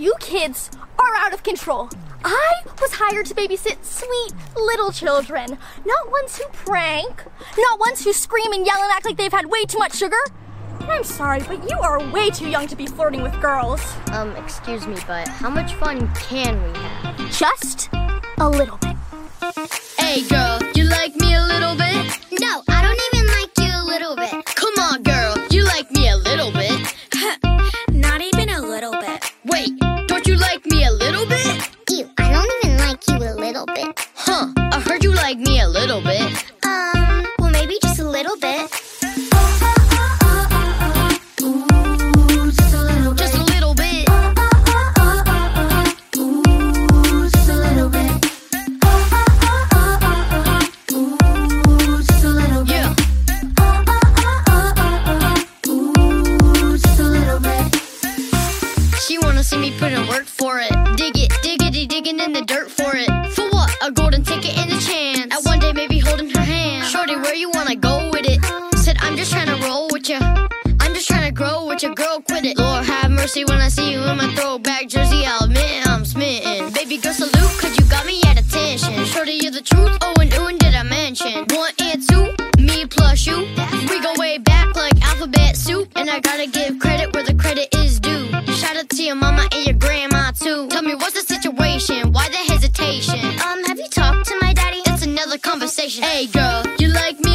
You kids are out of control. I was hired to babysit sweet little children, not ones who prank, not ones who scream and yell and act like they've had way too much sugar. And I'm sorry, but you are way too young to be flirting with girls. Um, excuse me, but how much fun can we have? Just a little bit. Hey girl, Um, well, maybe just a little bit. Just a little bit. Yeah. She wanna see me put in work for it. Dig it, dig digging with it. Lord have mercy when I see you in my throwback jersey. I'll admit I'm smitten. Baby girl, salute, cause you got me at attention. Shorty, you're the truth. Oh, and ooh, and did I mention? One and two, me plus you. We go way back like alphabet soup. And I gotta give credit where the credit is due. Shout out to your mama and your grandma, too. Tell me, what's the situation? Why the hesitation? Um, have you talked to my daddy? That's another conversation. Hey, girl, you like me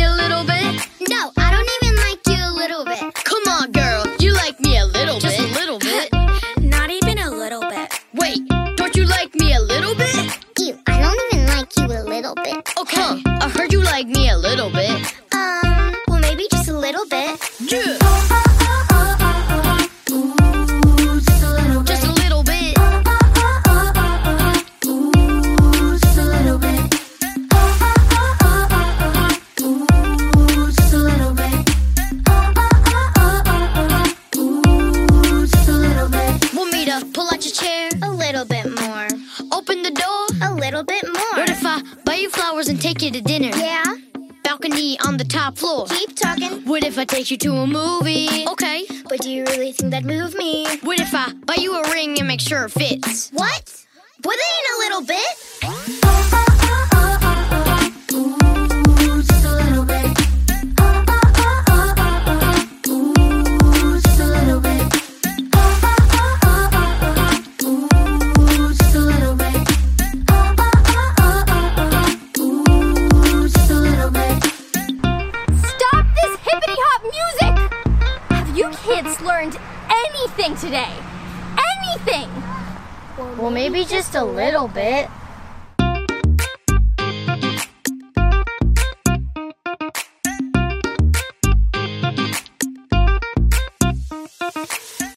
bit more. Open the door? A little bit more. What if I buy you flowers and take you to dinner? Yeah, Balcony on the top floor. keep talking. What if I take you to a movie? Okay. But do you really think that'd move me? What if I buy you a ring and make sure it fits? What? Kids learned anything today? Anything! Well, maybe just a little bit.